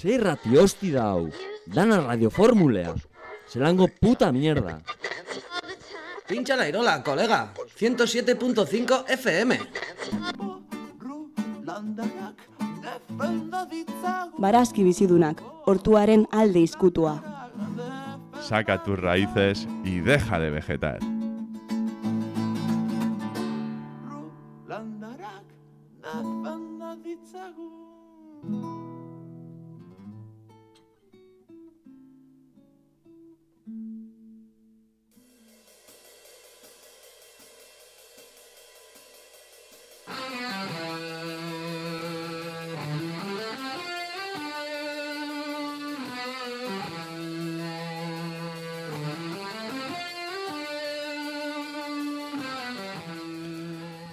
Zer irrati hosti da hau, dana radioformulea, zelango puta mierda. Pincha la irola, colega. 107.5 FM. Barazki bizidunak, hortuaren alde izkutua. Saca tus raíces y deja de vegetar.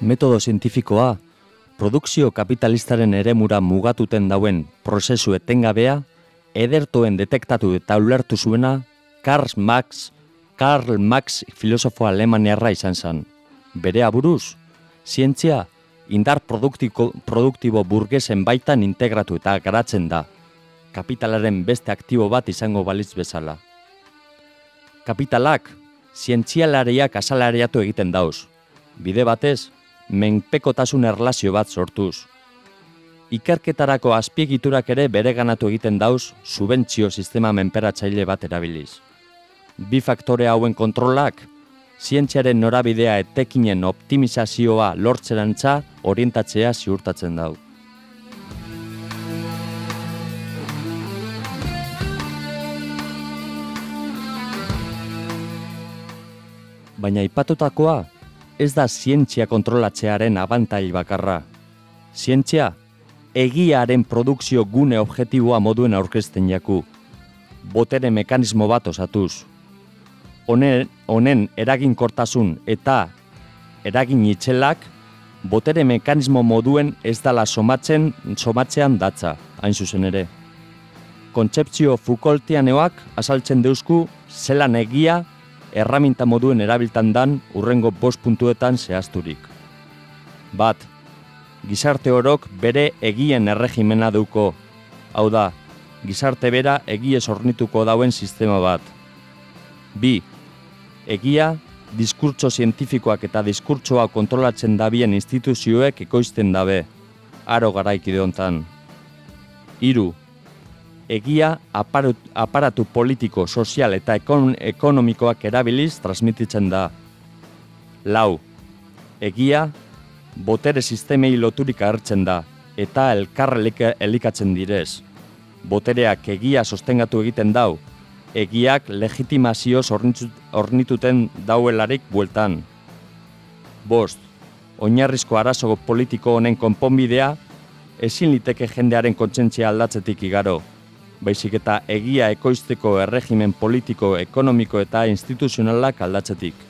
Metodo zientifikoa, produkzio kapitalistaren eremura mugatuten dauen prozesu etengabea, edertoen detektatu eta ulertu zuena Karl Marx, Karl Marx filosofo alemaniarra izan zen. Bere aburuz, zientzia indar produktiko, produktibo burgesen baitan integratu eta garatzen da, kapitalaren beste aktibo bat izango balitz bezala. Kapitalak, zientzialariak asalariatu egiten dauz. Bide batez, menpekotasun erlazio bat sortuz. Ikerketarako azpiegiturak ere bereganatu egiten dauz subentzio sistema menperatzaile bat erabiliz. Bi faktore hauen kontrolak, zientziaren norabidea etekinen optimizazioa lortzerantza orientatzea ziurtatzen dau. Baina ipatutakoa ez da zientzia kontrolatzearen abantail bakarra. Zientzia, egiaren produkzio gune objektiboa moduen aurkezten jaku. Botere mekanismo bat osatuz. Honen, honen eraginkortasun eta eragin itxelak, botere mekanismo moduen ez dala somatzen, somatzean datza, hain zuzen ere. Kontzeptzio Foucaultianeoak azaltzen deusku zelan egia erraminta moduen erabiltan dan urrengo bost puntuetan zehazturik. Bat, gizarte orok bere egien erregimena duko, hau da, gizarte bera egiez ornituko dauen sistema bat. Bi, egia, diskurtso zientifikoak eta diskurtsoa kontrolatzen dabien instituzioek ekoizten dabe, aro garaikide hontan. Hiru, egia aparatu, aparatu politiko, sozial eta ekon, ekonomikoak erabiliz transmititzen da. Lau, egia botere sistemei loturik hartzen da eta elkar elika- elikatzen direz. Botereak egia sostengatu egiten dau, egiak legitimazioz ornituten dauelarik bueltan. Bost, oinarrizko arazo politiko honen konponbidea ezin liteke jendearen kontsentzia aldatzetik igaro, baizik eta egia ekoizteko erregimen politiko, ekonomiko eta instituzionalak aldatzetik.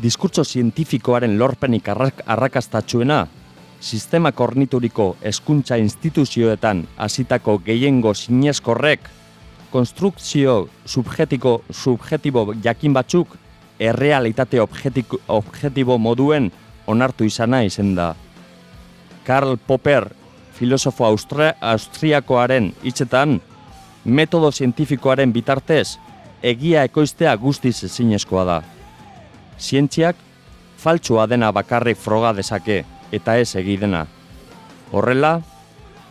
Diskurtso zientifikoaren lorpenik arrak arrakastatxuena, sistema kornituriko hezkuntza instituzioetan hasitako gehiengo sineskorrek, konstrukzio subjetiko subjetibo jakin batzuk errealitate objetiko, objetibo moduen onartu izana izen da. Karl Popper, filosofo austra, austriakoaren hitzetan, metodo zientifikoaren bitartez, egia ekoiztea guztiz ezinezkoa da. Zientziak, faltsua dena bakarrik froga dezake, eta ez egidena. Horrela,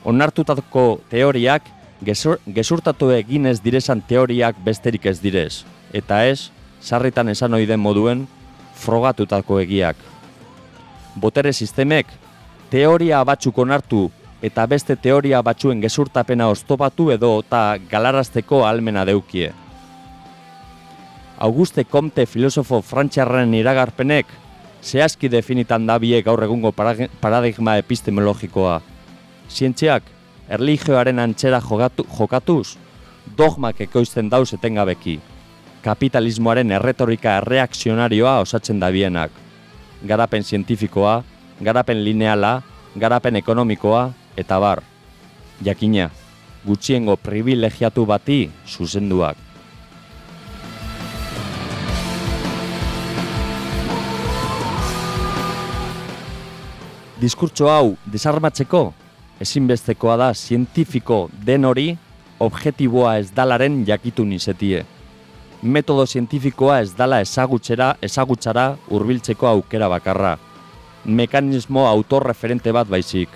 onartutako teoriak, gezur, gezurtatu eginez direzan teoriak besterik ez direz, eta ez, sarritan esan ohi den moduen, frogatutako egiak. Botere sistemek, teoria batzuk onartu eta beste teoria batzuen gezurtapena oztopatu edo eta galarazteko almena deukie. Auguste Comte filosofo frantxarren iragarpenek, zehazki definitan da biek gaur egungo paradigma epistemologikoa. Zientziak, erlijioaren antzera jokatuz, dogmak ekoizten dauz etengabeki. Kapitalismoaren erretorika erreakzionarioa osatzen da bienak. Garapen zientifikoa, garapen lineala, garapen ekonomikoa, eta bar. Jakina, gutxiengo privilegiatu bati zuzenduak. Diskurtso hau desarmatzeko ezinbestekoa da zientifiko den hori objektiboa ez dalaren jakitun izetie. Metodo zientifikoa ez dala ezagutzera, ezagutzara hurbiltzeko aukera bakarra. Mekanismo autorreferente bat baizik.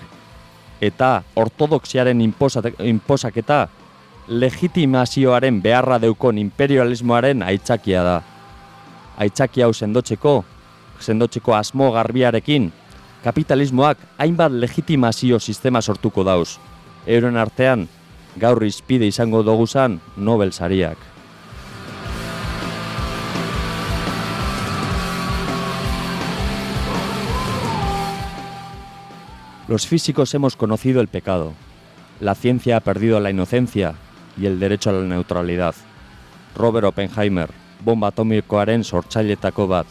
Eta ortodoxiaren inposaketa legitimazioaren beharra deukon imperialismoaren aitzakia da. Aitzakia hau sendotzeko, sendotzeko asmo garbiarekin, kapitalismoak hainbat legitimazio sistema sortuko dauz. Euren artean, gaur izpide izango doguzan Nobel sariak. Los físicos hemos conocido el pecado. La ciencia ha perdido la inocencia y el derecho a la neutralidad. Robert Oppenheimer, bomba atomikoaren sortzailetako bat.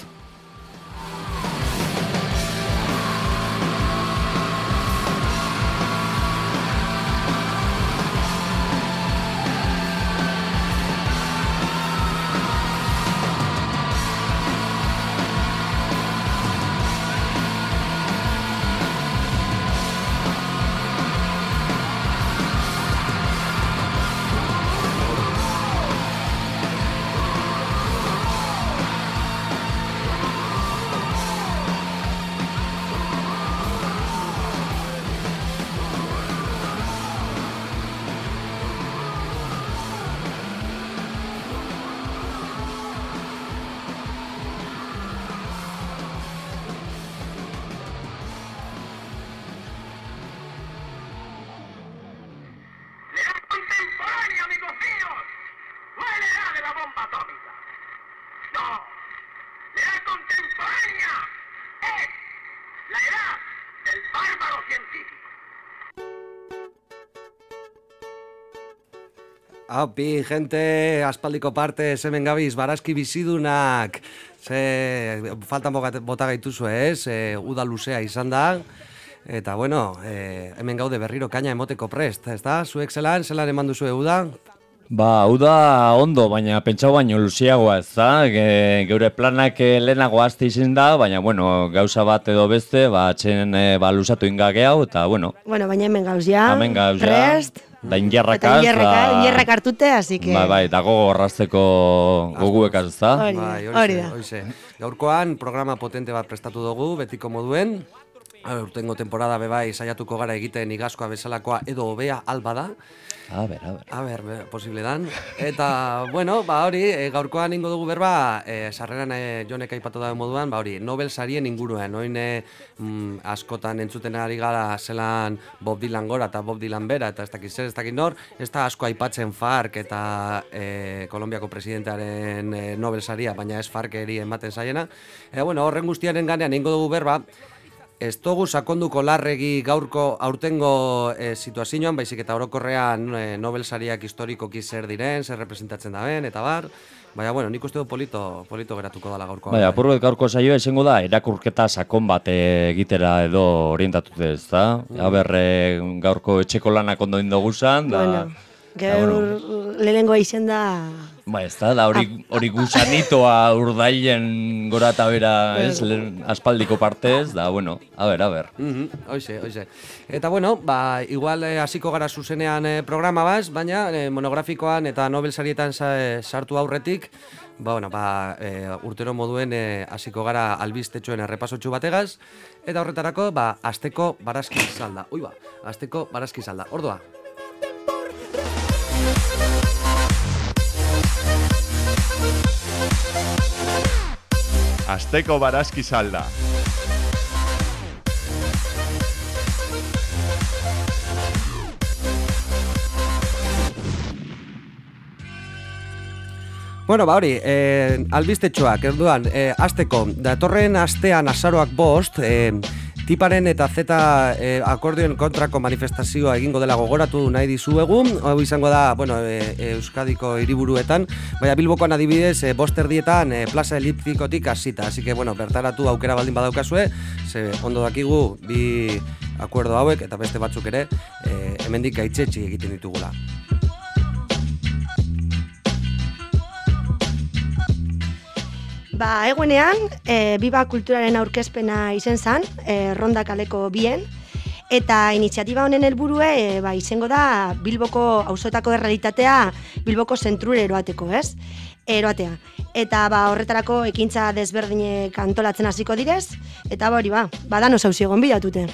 Aupi, gente, aspaldiko parte, hemen gabiz, barazki bizidunak. Ze, falta bota gaituzu ez, e, uda luzea izan da. Eta, bueno, e, hemen gaude berriro kaina emoteko prest, ez da? Zuek zelan, zelan eman duzu uda? Ba, uda ondo, baina pentsau baino luziagoa ez da, Ge, geure planak eh, lehenago azte izin da, baina, bueno, gauza bat edo beste, ba, txen e, ba, luzatu ingage hau, eta, bueno. Bueno, baina hemen gauz ja, hemen gauz ja, prest. Da ingerrakaz, da... Ingerrak hartute, así que... Bai, bai, dago horrazteko goguekaz, ez da? Bai, hori da. Gaurkoan, programa potente bat prestatu dugu, betiko moduen. Urtengo temporada bebai saiatuko gara egiten igazkoa bezalakoa edo hobea alba da. A ber, a ber. A ber, posible dan. Eta, bueno, ba hori, e, gaurkoan ingo dugu berba, e, sarreran e, jonek aipatu da moduan, ba hori, Nobel sarien inguruen, oin e, mm, askotan entzuten ari gara zelan Bob Dylan gora eta Bob Dylan bera, eta ez dakit zer, ez dakit nor, ez da asko aipatzen FARC eta e, Kolombiako presidentearen e, Nobel saria, baina ez FARC eri ematen zaiena. Eta, bueno, horren guztiaren ganean ingo dugu berba, Ez dugu sakonduko larregi gaurko aurtengo e, situazioan, baizik eta orokorrean e, Nobel sariak historikoki zer diren, zer representatzen da ben, eta bar. Baina, bueno, nik uste du polito, polito geratuko dala gaurko. Baina, apurbet gaurko saioa esengo da, erakurketa sakon bat egitera edo orientatute ez da. Mm. gaurko etxeko lanak ondo indo guzan, da... Bueno. Gaur bueno. lehenengoa izen da... Ba, ez da, da hori, ah. hori gusanitoa urdailen gora eta bera, ez, aspaldiko partez, da, bueno, a ber, a ber. Mm -hmm, oize, oize. Eta, bueno, ba, igual eh, hasiko gara zuzenean eh, programa baz, baina eh, monografikoan eta Nobel sarietan eh, sartu aurretik, ba, bueno, ba, eh, urtero moduen hasiko eh, gara albistetxoen errepasotxu bategaz, eta horretarako, ba, asteko barazki salda. Ui ba, asteko barazki salda. Ordua, Asteko barazki salda. Bueno, ba hori, eh, albistetxoak, erduan, eh, azteko, datorren astean azaroak bost, eh, Tiparen eta Z e, akordioen kontrako manifestazioa egingo dela gogoratu nahi dizuegu. Hau izango da, bueno, e, e, Euskadiko hiriburuetan, baina Bilbokoan adibidez, e, boster dietan e, plaza eliptikotik hasita. Así que, bueno, bertaratu aukera baldin badaukazue, ze ondo dakigu bi akuerdo hauek eta beste batzuk ere, e, hemendik gaitzetsi egiten ditugula. Ba, egunean, e, Biba Kulturaren aurkezpena izen zan, e, Ronda kaleko bien, eta iniziatiba honen helburue e, ba, izango da Bilboko auzoetako errealitatea Bilboko zentrure eroateko, ez? Eroatea. Eta ba, horretarako ekintza desberdinek antolatzen hasiko direz, eta ba, hori ba, badan osauzi egon bidatute.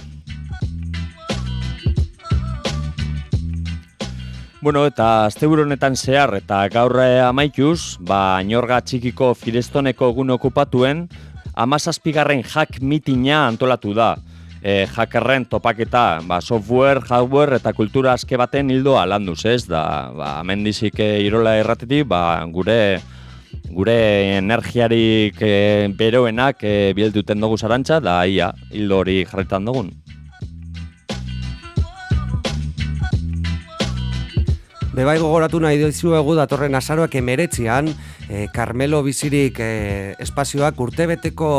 Bueno, eta asteburu honetan zehar eta gaur eh, amaikuz, ba, inorga txikiko firestoneko egun okupatuen, amazazpigarren hack mitina antolatu da. E, hackerren topaketa, ba, software, hardware eta kultura aske baten hildoa landuz, ez? Da, ba, amendizik e, irola erratetik, ba, gure gure energiarik e, beroenak e, bielduten dugu zarantza, da ia, hildo hori jarretan dugun. Bebai gogoratu nahi dizuegu datorren azaroak emeretzian, e, Carmelo bizirik e, espazioak urtebeteko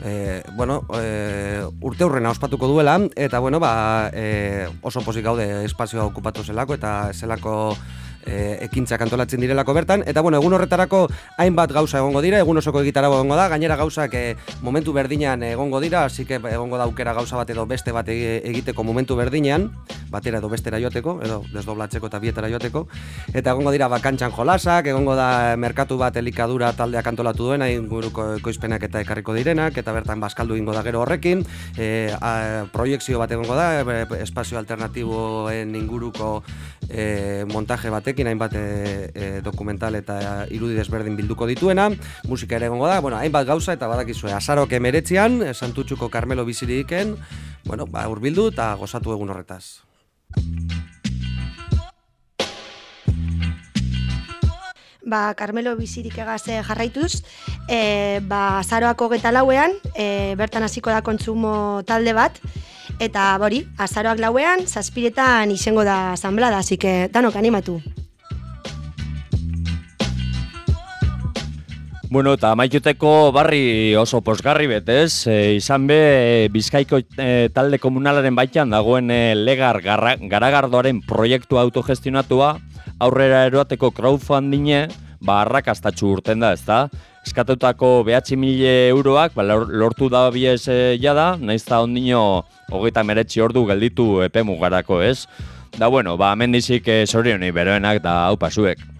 e, bueno, e, urte hurrena ospatuko duela, eta bueno, ba, e, oso pozik gaude espazioa okupatu zelako, eta zelako e, ekintzak antolatzen direlako bertan. Eta bueno, egun horretarako hainbat gauza egongo dira, egun osoko egitarago egongo da, gainera gauzak e, momentu berdinean egongo dira, hasi que egongo da aukera gauza bat edo beste bat egiteko momentu berdinean, batera edo bestera joateko, edo desdoblatzeko eta bietara joateko, eta egongo dira bakantxan jolasak, egongo da merkatu bat elikadura taldeak antolatu duena, inguruko ekoizpenak eta ekarriko direnak, eta bertan baskaldu ingo da gero horrekin, e, a, proiektzio bat egongo da, e, espazio alternatiboen inguruko e, montaje batekin hainbat e, e, dokumental eta irudi desberdin bilduko dituena, musika ere egongo da, bueno, hainbat gauza eta badakizue azarok emeretzean, santutxuko Carmelo biziriken, bueno, ba, urbildu eta gozatu egun horretaz. Ba, Carmelo bizirik egaze jarraituz, e, ba, zaroako geta lauean, e, bertan hasiko da kontsumo talde bat, Eta bori, azaroak lauean, zazpiretan izango da asamblada, así que danok animatu. Bueno, eta maituteko barri oso posgarri betez, e, izan be Bizkaiko e, talde komunalaren baitan dagoen e, legar garra, garagardoaren proiektu autogestionatua aurrera eroateko crowdfundinge ba arrakastatxu urten da, ezta? eskatutako behatzi mile euroak, ba, lortu da biez e, jada, naiz da ondino hogeita meretzi ordu gelditu epe mugarako, ez? Da bueno, ba, mendizik e, zorioni beroenak da hau pasuek.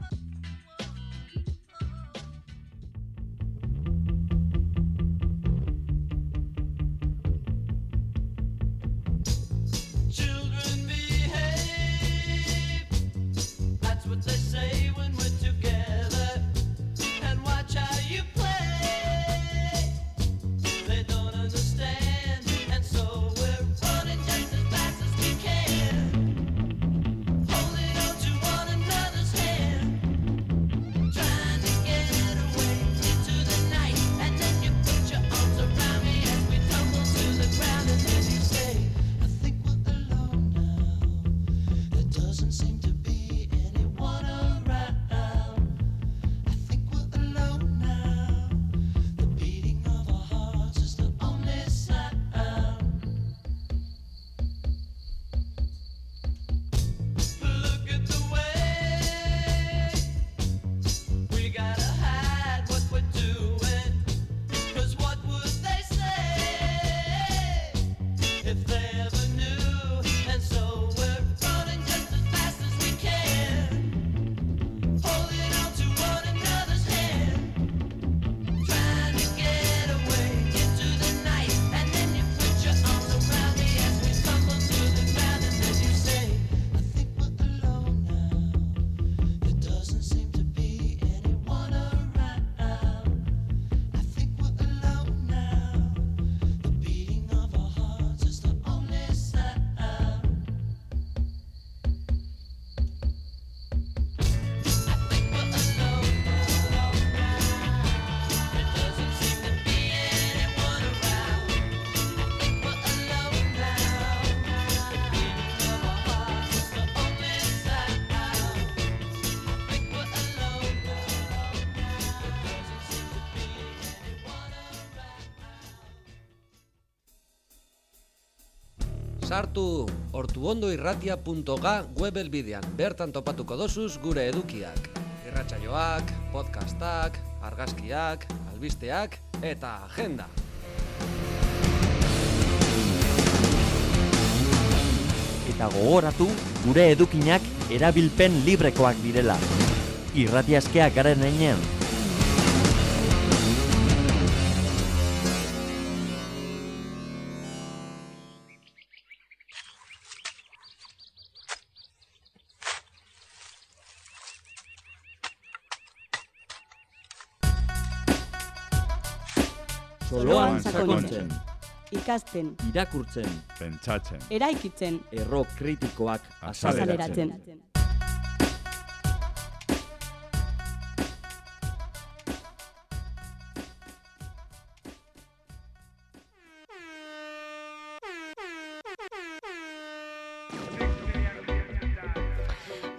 ortuondoirratia.ga web elbidean, bertan topatuko dosuz gure edukiak. Irratsaioak, podcastak, argazkiak, albisteak eta agenda. Eta gogoratu gure edukinak erabilpen librekoak direla. Irratiazkeak garen einean. Ikasten, irakurtzen, Pentsatzen. eraikitzen, erro kritikoak Azaleratzen.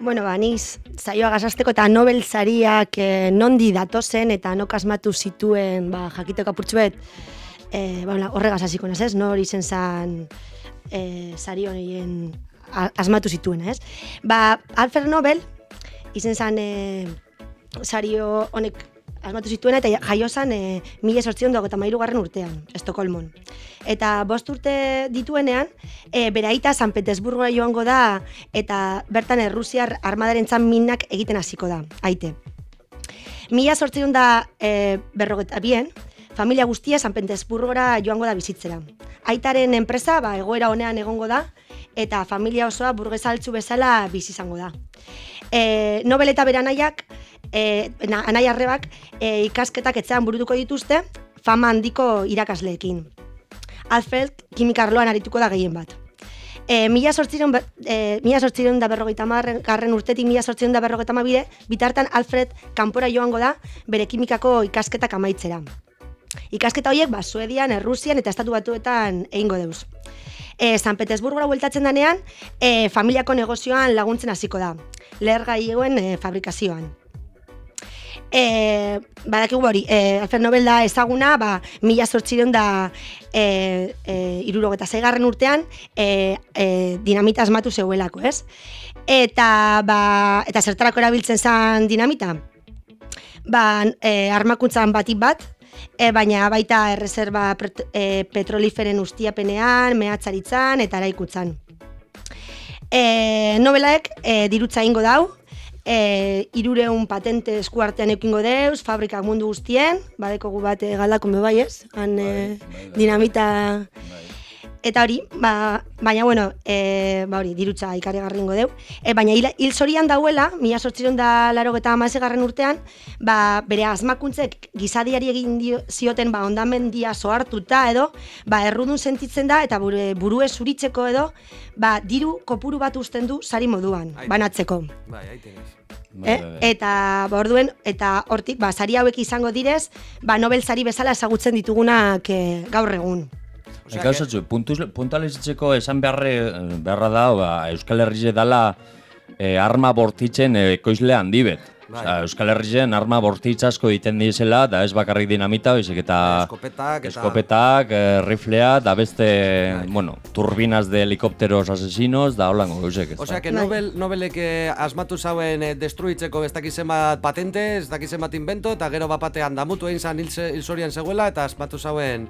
Bueno, ba, niz, zaioa gazasteko eta Nobel sariak eh, nondi datozen eta nok asmatu zituen ba, jakiteko apurtxuet eh, ba, horregaz hasiko ez? Nor izen zan eh, sari honien a- asmatu zituen, ez? Ba, Alfred Nobel izen zan eh, sario honek asmatu zituena eta jaio zan eh, mila sortzion dago urtean, Estokolmon. Eta bost urte dituenean, e, bere aita San Petersburgoa joango da eta bertan Errusiar armadaren minak egiten hasiko da, aite. Mila sortzion da e, berrogeta bien, familia guztia San Petersburgora joango da bizitzera. Aitaren enpresa ba, egoera honean egongo da eta familia osoa burgesaltzu bezala bizi izango da. E, Nobel eta bere anaiak, e, na, anai arrebak e, ikasketak etxean burutuko dituzte fama handiko irakasleekin. Alfred kimikarloan arituko da gehien bat. E, mila sortzireun, e, mila sortzireun da berrogeita marren, garren urtetik mila sortzireun da berrogeita mabide, bitartan Alfred kanpora joango da bere kimikako ikasketak amaitzera. Ikasketa horiek ba, Suedian, Errusian eta Estatu Batuetan egingo deuz. E, San Petersburgora bueltatzen danean, e, familiako negozioan laguntzen hasiko da. Lehergailuen e, fabrikazioan. E, badakigu hori, e, Alfred Nobel da ezaguna, ba, mila zortzireun da e, e, irurogeta zeigarren urtean e, e, dinamita asmatu zeuelako, ez? Eta, ba, eta zertarako erabiltzen zen dinamita? Ba, e, armakuntzan batik bat, e, baina baita erreserba e, petroliferen ustiapenean, mehatzaritzan eta eraikutzan. E, nobelaek e, dirutza ingo dau, e, irureun patente eskuartean eukingo deuz, fabrikak mundu guztien, badekogu bat e, galdako me bai ez, han e, dinamita... Eta hori, ba, baina bueno, e, ba hori, dirutza ikarigarri ingo deu. E, baina hil, hil zorian dauela, mila sortziron da laro eta urtean, ba, bere asmakuntzek gizadiari egin dio, zioten ba, ondamendia sohartuta edo, ba, errudun sentitzen da eta bure burue zuritzeko edo, ba, diru kopuru bat usten du sari moduan, Ai. banatzeko. Bai, aite naiz. Eh? Eta ba, orduen eta hortik ba sari hauek izango direz, ba Nobel sari bezala ezagutzen ditugunak eh, gaur egun. Osea, puntuz- puntualizatzeko esan beharre, beharra da, ba, Euskal Herrize dala e, arma bortitzen e, ekoizle handi bet. Bai. Osea, Euskal Herrizen arma bortitz asko egiten dizela, da ez bakarrik dinamita, baizik eta Eskopetak eta... eskopetak, e, riflea, da beste, bueno, turbinas de helikopteros asesinos, da holango gauzek. Osea, que Bai. Nobel, Nobelek eh, asmatu zauen eh, destruitzeko ez dakizen bat patente, ez dakizen bat invento, eta gero bapatean damutu egin zan hil, ze- hil zorian zegoela, eta asmatu zauen,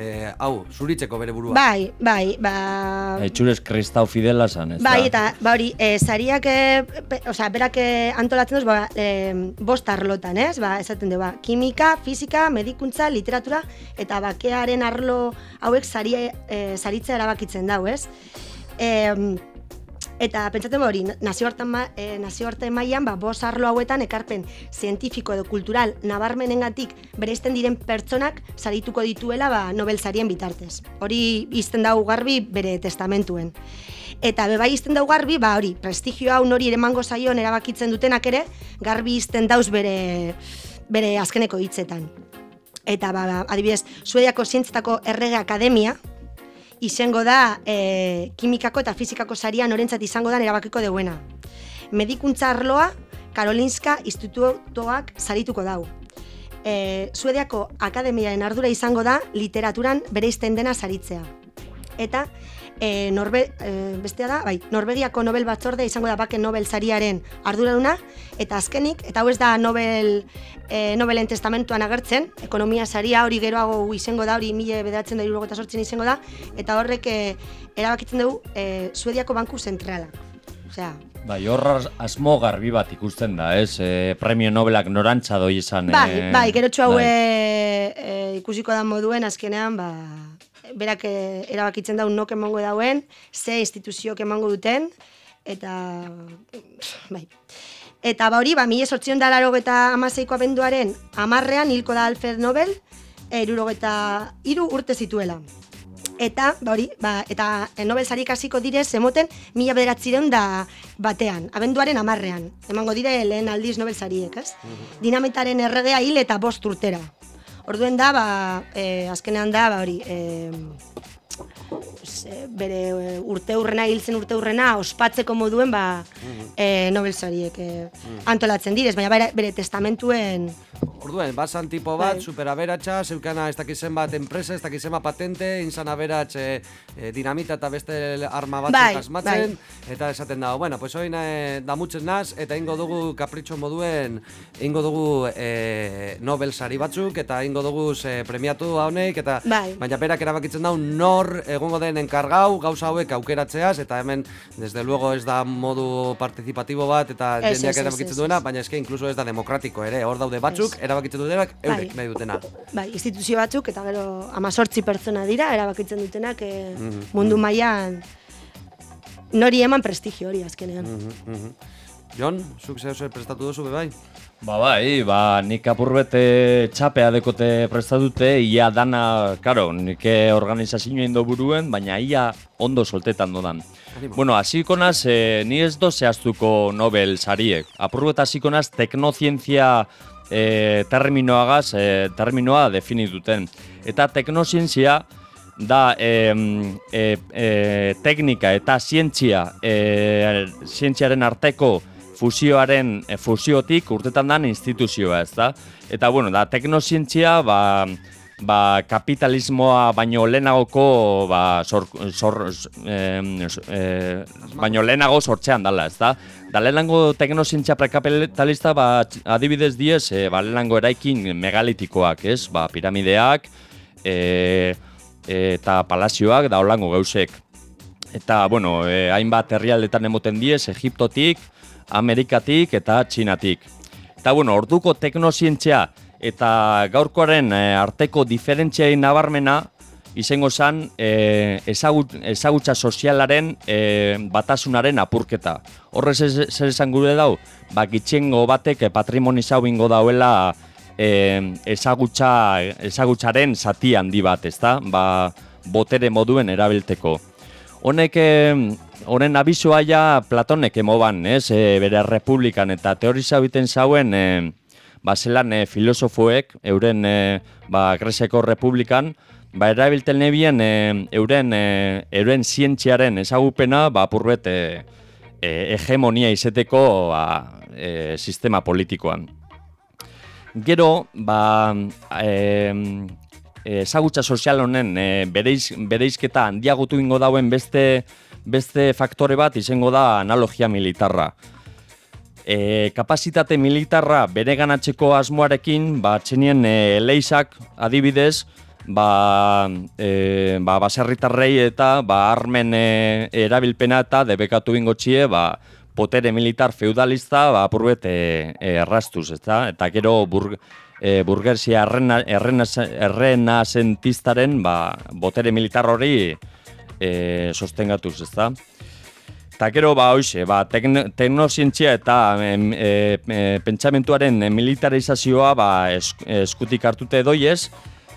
eh, hau, zuritzeko bere burua. Bai, bai, ba Etxurez kristau fidela zan, ez Bai, da? eta ba hori, e, sariak, e, pe, osea, berak e, antolatzen duz, ba, e, bost arlotan, ez? Ba, esaten du, ba, kimika, fisika, medikuntza, literatura, eta bakearen arlo hauek saria, e, saritza erabakitzen dau, ez? E, Eta pentsatzen hori, nazioarte, ma, e, nazioarte mailan ba, bos arlo hauetan ekarpen zientifiko edo kultural nabarmenengatik bereizten diren pertsonak sarituko dituela ba, Nobel sarien bitartez. Hori izten dau garbi bere testamentuen. Eta bebai izten dau garbi, ba hori, prestigio hau nori ere emango zaion erabakitzen dutenak ere, garbi izten dauz bere, bere azkeneko hitzetan. Eta ba, ba, adibidez, Suediako zientzetako errege akademia, izango da e, kimikako eta fizikako saria norentzat izango da erabakiko deuena. Medikuntza arloa Karolinska Institutoak sarituko dau. E, Suediako akademiaren ardura izango da literaturan bereizten dena saritzea. Eta e, Norbe, e, bestea da, bai, Norvegiako Nobel batzorde izango da bake Nobel sariaren arduraduna, eta azkenik, eta hau ez da Nobel, e, Nobelen testamentuan agertzen, ekonomia saria hori geroago izango da, hori mila bedatzen da, irurogeta sortzen izango da, eta horrek e, erabakitzen dugu e, Suediako Banku Zentrala. Osea, Bai, hor asmo garbi bat ikusten da, ez? E, premio Nobelak norantza doi izan. Bai, e, bai, gerotxo haue bai. e, ikusiko da moduen azkenean, ba, berak e, erabakitzen daun nok emango dauen, ze instituzioak emango duten, eta, bai. Eta ba hori, ba, mila sortzion da laro eta amaseiko abenduaren amarrean hilko da Alfred Nobel, erurogeta iru urte zituela. Eta, ba hori, ba, eta e, Nobel sarik hasiko dire zemoten mila bederatzireun da batean, abenduaren amarrean. Emango dire lehen aldiz Nobel sariek, ez? Dinamitaren erregea hil eta bost urtera. Orduen da, ba, e, azkenean da, ba hori, e, bere urte hurrena, hiltzen urte hurrena, ospatzeko moduen, ba, e, Nobel sariek e, antolatzen direz, baina bere, bere testamentuen, Orduen, basan tipo bat, Bai. superaberatsa, zeukana ez dakizen bat enpresa, ez dakizen bat patente, inzan aberats e, e, dinamita eta beste arma batzuk Bai, asmatzen, eta esaten dago, bueno, pues oin e, damutzen naz, eta ingo dugu kapritxo moduen, ingo dugu e, Nobel sari batzuk, eta ingo dugu ze premiatu honek, eta Bai. baina berak erabakitzen dau nor egongo den enkargau, gauza hauek aukeratzeaz, eta hemen, desde luego ez da modu participatibo bat, eta jendeak erabakitzen duena, baina eske inkluso ez da demokratiko ere, hor daude batzuk, erabakitzen dutenak, eurek Bai. nahi dutena. bai, instituzio batzuk, eta gero amazortzi pertsona dira, erabakitzen dutenak e, Mhm. mundu mailan nori eman prestigio hori azkenean. Mhm, mhm. Jon, zuk zeu zer prestatu duzu bai? Ba bai, ba, nik apurbete txapea dekote prestatute, ia dana, karo, nik organizazioa indo buruen, baina ia ondo soltetan dodan. Animo. Bueno, hasiko naz, eh, ni ez do zehaztuko Nobel sariek. Apurbet hasiko naz, teknozientzia eh, terminoagaz, eh, terminoa definituten. Eta teknozientzia da em, e, e, teknika eta zientzia, e, zientziaren arteko fusioaren e, fusiotik urtetan dan instituzioa, ez da? Eta, bueno, da, teknozientzia, ba, ba, kapitalismoa baino lehenagoko, ba, sor, sor, em, s- e, baino lehenago sortzean dala, ez da? Da, lehenango teknozientzia prekapitalista, ba, adibidez diez, e, ba, lehenango eraikin megalitikoak, ez? Ba, piramideak, e, eta palazioak da holango gauzek. Eta, bueno, e, hainbat herrialdetan emoten diez, Egiptotik, Amerikatik eta Txinatik. Eta, bueno, orduko teknozientzia eta gaurkoaren e, arteko diferentziai nabarmena izango zen e, ezagut, ezagutza sozialaren e, batasunaren apurketa. Horrez ez, zer esan gure dau, ba, gitxengo batek patrimonizau ingo dauela e, ezagutza, ezagutzaren zati handi bat, ezta? Ba, botere moduen erabilteko. Honek, eh, honen abisoa ja Platonek emoban, ez, e, bere republikan, eta teoriza biten zauen, e, ba, zelan e, filosofoek, euren, e, ba, Greziako republikan, ba, erabilten nebien, e, euren, e, euren zientziaren ezagupena, ba, apurbet, e, e, hegemonia izeteko, ba, e, sistema politikoan. Gero, ba, e, ezagutza sozial honen e, bereiz, bereizketa handiagotu ingo dauen beste, beste faktore bat izango da analogia militarra. E, kapasitate militarra bere ganatzeko asmoarekin, ba, txenien e, leizak adibidez, ba, e, ba, baserritarrei eta ba, armen e, erabilpena eta debekatu ingo txie, ba, potere militar feudalista ba, apurbet e, e, errastuz, ezta? Eta gero bur, e, burgersia errena, errena, errenazentistaren ba, botere militar hori e, sostengatuz, ezta? Eta gero, ba, hoxe, ba, tekno, teknozientzia eta e, e, pentsamentuaren militarizazioa ba, es, eskutik hartute doiez,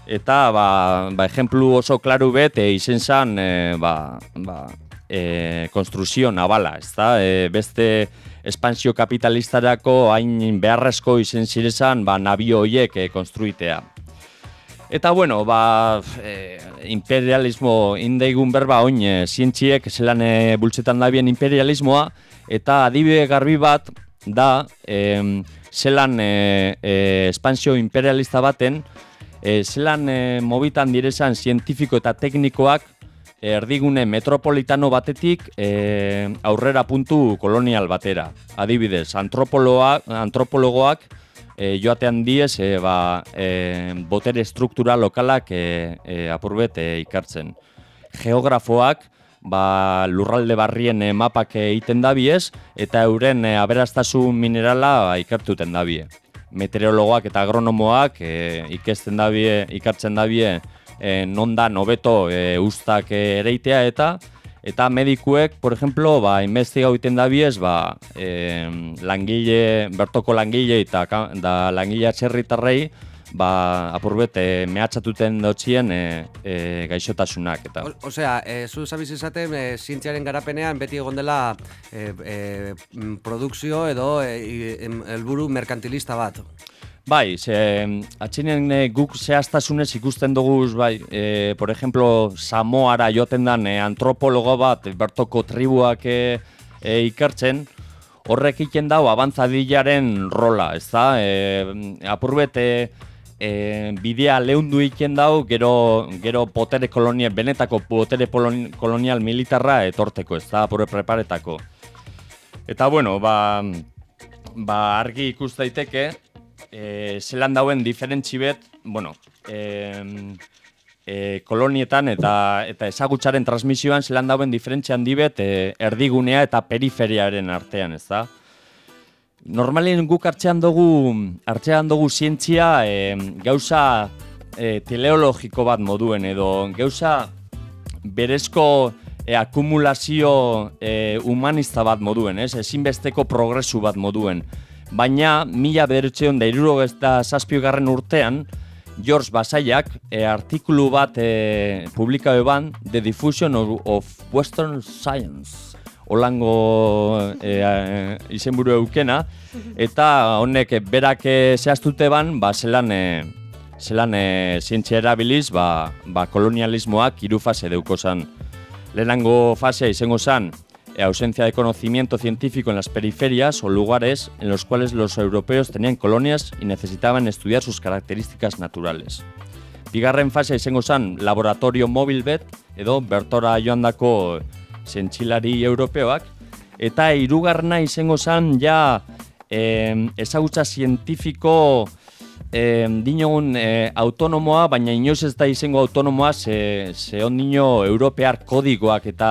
eta, ba, ba, ejemplu oso klaru bet, e, izen zan, e, ba, ba, e, konstruzio nabala, ezta? E, beste espansio kapitalistarako hain beharrezko izen zirezan, ba, nabio hoiek e, konstruitea. Eta bueno, ba, e, imperialismo indeigun berba oin e, zientziek zelan e, bultzetan dabien imperialismoa, eta adibide garbi bat da e, zelan e, e, espansio imperialista baten, e, zelan e, mobitan direzan zientifiko eta teknikoak erdigune metropolitano batetik e, aurrera puntu kolonial batera. Adibidez, antropoloa, antropologoak e, joatean diez e, ba, e, botere struktura lokalak e, e, apurbet e, ikartzen. Geografoak ba, lurralde barrien mapak egiten dabiez eta euren e, aberastasun minerala ba, ikertuten dabie. Meteorologoak eta agronomoak e, ikesten dabie, ikartzen dabie e, non da nobeto e, ustak ereitea eta eta medikuek, por ejemplo, ba, investiga egiten dabiez, ba, e, langile, bertoko langile eta da langile atxerritarrei, ba, apurbet, e, mehatxatuten dotxien e, e, gaixotasunak. Eta. O- Osea, e, zu zabiz izaten, e, zientziaren garapenean beti egon dela e, e, produkzio edo e, helburu merkantilista bat. Bai, ze, atxinen e, guk zehaztasunez ikusten dugu, bai, e, por ejemplo, Samoara joten dan e, antropologo bat, bertoko tribuak e, e, ikertzen, horrek iken dau abantzadilaren rola, ez da? E, apurbet, e, e, bidea lehundu iken dau, gero, gero potere kolonial, benetako potere kolonial militarra etorteko, ez da? Apurre preparetako. Eta bueno, ba, ba argi ikus daiteke, e, zelan dauen diferentzi bet, bueno, e, e, kolonietan eta eta ezagutzaren transmisioan zelan dauen diferentzia handi bet e, erdigunea eta periferiaren artean, ez da? Normalien guk hartzean dugu, hartzean dugu zientzia e, gauza e, teleologiko bat moduen edo gauza berezko e, akumulazio e, humanista bat moduen, ez? Ezinbesteko progresu bat moduen. Baina, mila bederatzeon da irurogezta zazpiogarren urtean, George Basaiak e, artikulu bat e, publika eban The Diffusion of, of Western Science olango e, e, izenburu eukena, eta honek berak zehaztute ban, ba, zelan, e, zelan e, zientzia erabiliz, ba, ba, kolonialismoak hiru fase deuko zan. Lehenango fasea izango zan, ausencia de conocimiento científico en las periferias o lugares en los cuales los europeos tenían colonias y necesitaban estudiar sus características naturales. Bigarren fasea izango zan, laboratorio mobil bet, edo bertora joandako zentzilari europeoak, eta hirugarrena izango zan ja eh, ezagutza zientifiko eh, dinogun eh, autonomoa, baina inoiz ez da izango autonomoa ze, ze ondino europear kodigoak eta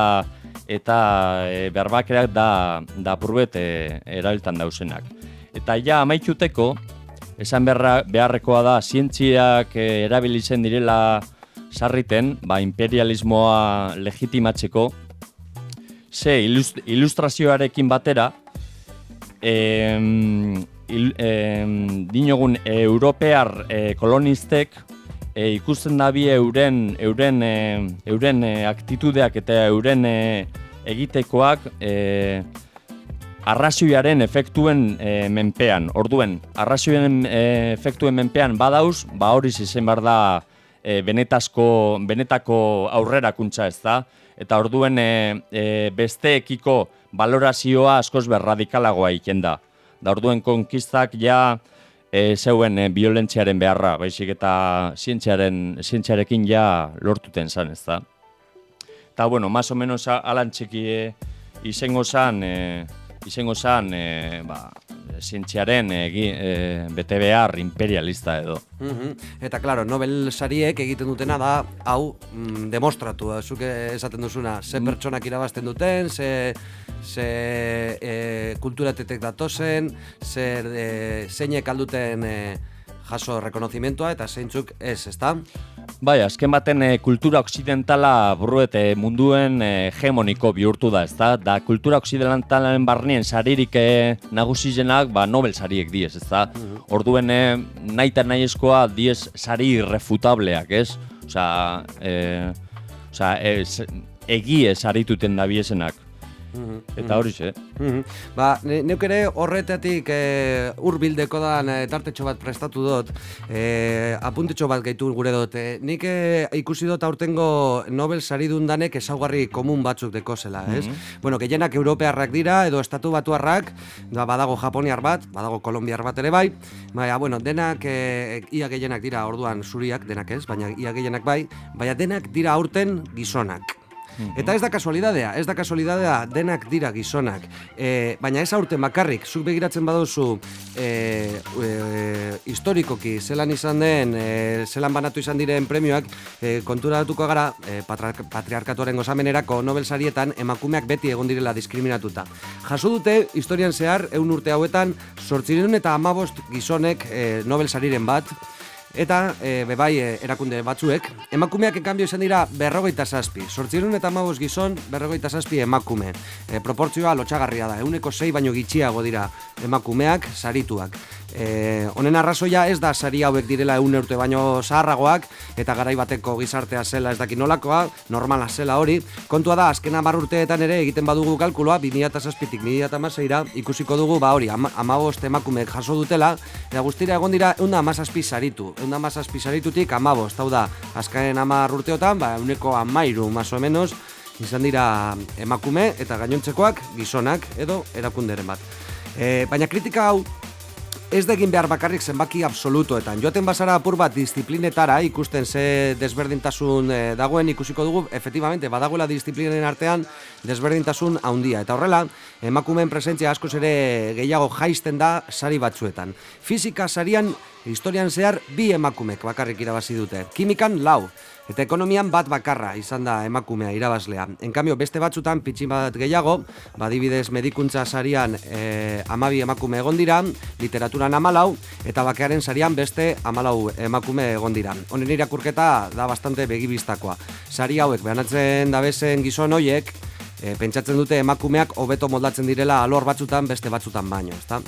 eta e, berbakerak da, da purbet e, erabiltan dauzenak. Eta ja amaituteko, esan beharra, beharrekoa da zientziak e, erabilitzen direla sarriten, ba, imperialismoa legitimatzeko, ze ilust, ilustrazioarekin batera, em, il, em, dinogun europear e, kolonistek e, ikusten dabi euren euren e, euren e, aktitudeak eta euren e, egitekoak e, arrazioaren efektuen e, menpean. Orduen, arrazioaren e, efektuen menpean badauz, ba hori izen behar da e, benetazko, benetako aurrerakuntza ez da. Eta orduen e, e, besteekiko valorazioa askoz berradikalagoa iken da. Da orduen konkistak ja e, zeuen e, violentziaren beharra, baizik eta zientziaren, zientziarekin ja lortuten zan ez da. Eta, bueno, más o menos alan txiki e, izango zan, e, izango zan, e, ba, zientziaren egi, e, bete behar imperialista edo. Mhm. Eta, claro, Nobel sariek egiten dutena da, hau, mm, demostratu, eh, zuk esaten duzuna, ze pertsonak irabazten duten, ze, ze e, kulturatetek datozen, zer e, zeinek alduten e, jaso rekonozimentoa eta zeintzuk ez, ezta? Bai, azken baten e, kultura oksidentala burruet e, munduen e, hegemoniko bihurtu da, ezta? Da kultura oksidentalen barnien saririk e, nagusizenak, ba, Nobel sariek diez, ezta? Orduen e, nahi eta nahi eskoa diez sari irrefutableak, ez? Osea, e, osea, ez, egie sarituten da biesenak. Eta hori ze. Mhm. Ba, ne, neuk ere horretatik e, urbildeko dan e, tartetxo bat prestatu dut, e, apuntetxo bat gaitu gure dut. E, nik e, ikusi dut aurtengo Nobel saridun danek ezaugarri komun batzuk deko zela, ez? Bueno, gehienak europearrak dira, edo estatu batuarrak, da badago japoniar bat, badago kolombiar bat ere bai, baina, bueno, denak, e, ia gehienak dira orduan zuriak, denak ez, baina ia gehienak bai, baina denak dira aurten gizonak. Eta ez da kasualidadea, ez da kasualidadea denak dira gizonak. E, baina ez aurten bakarrik, zuk begiratzen baduzu e, e, historikoki zelan izan den, e, zelan banatu izan diren premioak, e, konturatuko gara e, patriarkatuaren gozamenerako Nobel sarietan emakumeak beti egon direla diskriminatuta. Jaso dute, historian zehar, eun urte hauetan, sortzireun eta amabost gizonek e, Nobel sariren bat, Eta, e, bebai, e, erakunde batzuek, emakumeak enkanbio izan dira berrogeita zazpi. Sortzirun eta amabos gizon, berrogeita zazpi emakume. E, proportzioa lotxagarria da, euneko sei baino gitxiago dira emakumeak sarituak. E, honen arrazoia ez da sari hauek direla eun urte baino zaharragoak, eta garai bateko gizartea zela ez daki nolakoa, normala zela hori. Kontua da, azken hamar urteetan ere egiten badugu kalkuloa, 2007-tik 2006ra ikusiko dugu, ba hori, ama, amabost emakumeek jaso dutela, eta guztira egon dira eunda amazazpi saritu. Eunda amazazpi saritutik amabost, hau da, azken hamar urteotan, ba, euneko amairu, maso menos, izan dira emakume eta gainontzekoak gizonak edo erakunderen bat. E, baina kritika hau ez da egin behar bakarrik zenbaki absolutoetan. Joaten bazara apur bat disiplinetara ikusten ze desberdintasun eh, dagoen ikusiko dugu, efektibamente, badagoela disiplinen artean desberdintasun handia. Eta horrela, emakumeen presentzia askoz ere gehiago jaisten da sari batzuetan. Fisika sarian historian zehar bi emakumek bakarrik irabazi dute. Kimikan lau. Eta ekonomian bat bakarra izan da emakumea irabazlea. En cambio, beste batzutan pitxin bat gehiago, badibidez medikuntza sarian e, amabi emakume egon dira, literaturan amalau, eta bakearen sarian beste amalau emakume egon dira. Honen irakurketa da bastante begibistakoa. Sari hauek behanatzen dabezen gizon hoiek, e, pentsatzen dute emakumeak hobeto moldatzen direla alor batzutan beste batzutan baino, ezta?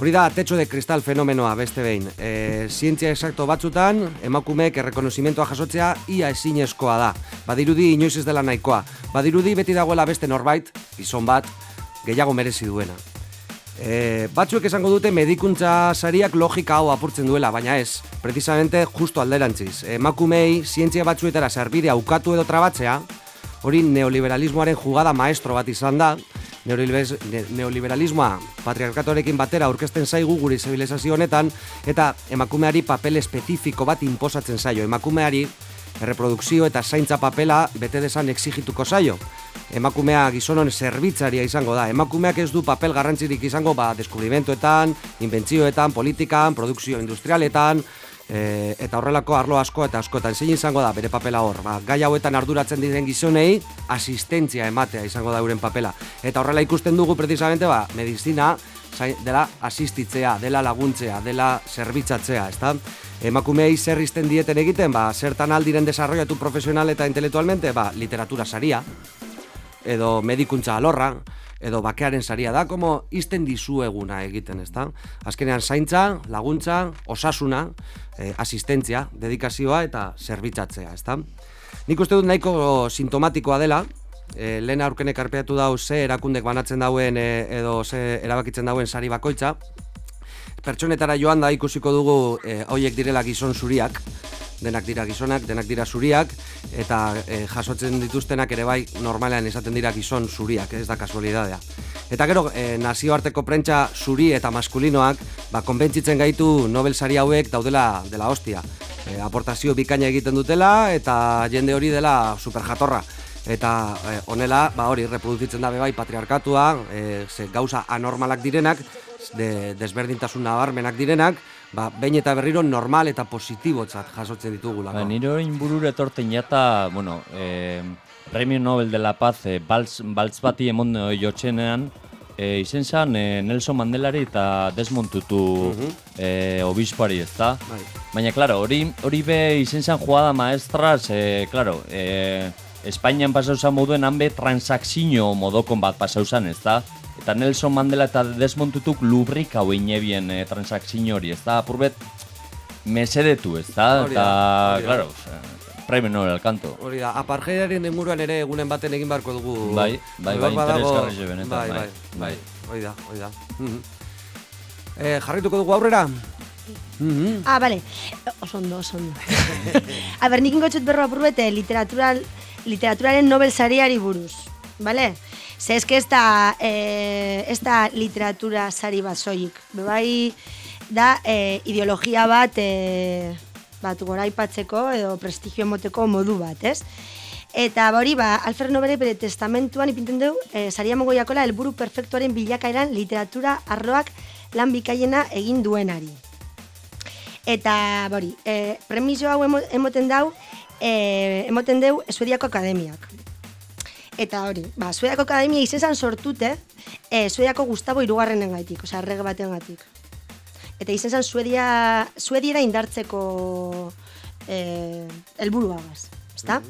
Hori da, techo de kristal fenomenoa beste behin. E, zientzia exacto batzutan, emakumeek errekonozimentoa jasotzea ia ezinezkoa da. Badirudi inoiz ez dela nahikoa. Badirudi beti dagoela beste norbait, gizon bat, gehiago merezi duena. E, batzuek esango dute medikuntza sariak logika hau apurtzen duela, baina ez, precisamente justo alderantziz. Emakumei zientzia batzuetara zerbidea ukatu edo trabatzea, hori neoliberalismoaren jugada maestro bat izan da, neoliberalismoa patriarkatorekin batera aurkezten zaigu gure zibilizazio honetan eta emakumeari papel espezifiko bat inposatzen zaio. Emakumeari erreprodukzio eta zaintza papela bete desan exigituko zaio. Emakumea gizonon zerbitzaria izango da. Emakumeak ez du papel garrantzirik izango ba, deskubrimentoetan, inbentzioetan, politikan, produkzio industrialetan, e, eta horrelako arlo asko eta askotan zein izango da bere papela hor. Ba, gai hauetan arduratzen diren gizonei asistentzia ematea izango da euren papela. Eta horrela ikusten dugu precisamente ba, medizina dela asistitzea, dela laguntzea, dela zerbitzatzea, ezta? Emakumeei zer izten dieten egiten, ba, zertan aldiren desarrollatu profesional eta intelektualmente, ba, literatura saria, edo medikuntza alorra, edo bakearen saria da, como izten dizueguna egiten, ezta? Azkenean zaintza, laguntza, osasuna, eh, asistentzia, dedikazioa eta zerbitzatzea, ezta? Nik uste dut nahiko sintomatikoa dela, e, lehen aurkenek arpeatu dau ze erakundek banatzen dauen e, edo ze erabakitzen dauen sari bakoitza, pertsonetara joan da ikusiko dugu e, hoiek direla gizon zuriak, denak dira gizonak, denak dira zuriak, eta e, jasotzen dituztenak ere bai normalean esaten dira gizon zuriak, ez da kasualidadea. Eta gero, e, nazioarteko prentsa zuri eta maskulinoak, ba, konbentzitzen gaitu Nobel sari hauek daudela dela hostia. E, aportazio bikaina egiten dutela, eta jende hori dela superjatorra. Eta e, honela, ba hori, reproduzitzen da bai patriarkatua, e, ze gauza anormalak direnak, de, desberdintasun nabarmenak direnak, ba, behin eta berriro normal eta positibotzat jasotzen ditugulako. Ba, nire hori burura etorten jata, bueno, eh, Premio Nobel de la Paz eh, baltz, baltz bati emon eh, jotxenean, eh, izen zen eh, Nelson Mandelari eta Desmond Tutu eh, obispoari, ezta? Bai. Baina, claro, hori, hori be izen zen jugada maestras, eh, claro, eh, Espainian pasau zan moduen hanbe transakzio modokon bat pasau zan, ezta? Eta Nelson Mandela eta Desmond Tutuk lubrik hau inebien eh, transakzio hori, ezta? Apurbet, mesedetu, Eta, da, da. claro, osea, premio Nobel al canto. Hori da, apartheidaren inguruan ere egunen baten egin beharko dugu. Bai, bai, bai, badago- interesgarria benetan, bai, bai, bai, bai. Hori da, hori da. Mhm. Eh, jarrituko dugu aurrera? Mhm. Ah, bale. Oso ondo, oso ondo. A ber, nik ingotxut berro apurbete literatural, literaturaren Nobel sariari buruz. Bale? Ze eske ez da, eh, ez da literatura sari bat soilik. Bebai, da eh, ideologia bat, eh, bat goraipatzeko edo prestigio emoteko modu bat, ez? Eta ba, hori, ba, Alfred Nobel bere testamentuan ipinten du, e, saria mogoiakola helburu perfektuaren bilakaeran literatura arloak lan bikaiena egin duenari. Eta, ba, hori, e, premiso hau emo- emoten dau, e, emoten deu Suediako Akademiak. Eta hori, ba, Suediako Akademia izen zan sortute, e, Suediako Gustavo irugarrenen gaitik, oza, errege baten gatik. Eta izen zan Suedia, Suediera indartzeko e, elburuagaz, ezta?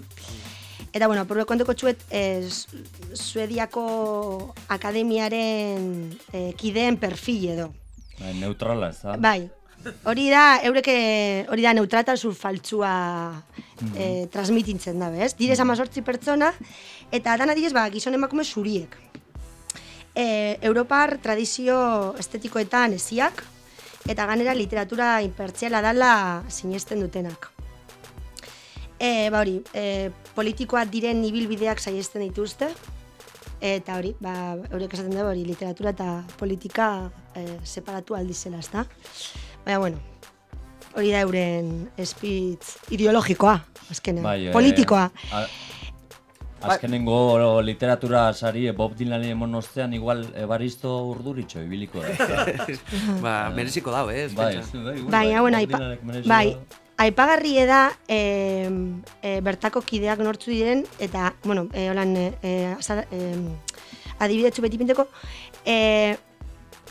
Eta, bueno, porbe konteko txuet, e, Su- Suediako Akademiaren e, kideen perfil edo. Bai, neutrala, ez? Bai, hori da, eureke, hori da neutraltasun faltsua eh, transmitintzen da, bez? Direz amazortzi pertsona, eta dana direz, ba, gizon emakume zuriek. E, Europar tradizio estetikoetan eziak, eta ganera literatura impertziala dala sinesten dutenak. E, ba hori, e, politikoak diren ibilbideak saiesten dituzte, eta hori, ba, horiek esaten da hori, literatura eta politika e, separatu aldizela, ezta? Baina, bueno, hori da euren espitz ideologikoa, azkenean, Bai, eh, politikoa. a- Azkenengo literatura sari eh, Bob Dylanen emon ostean igual Evaristo urduritxo ibiliko da. Ba, mereziko dau, eh? bai, bai, igual, Baina, bueno, aipa, bai, aipagarri da e, e, bertako kideak nortzu diren, eta, bueno, e, holan, e, e, e, adibidetzu beti pinteko, e,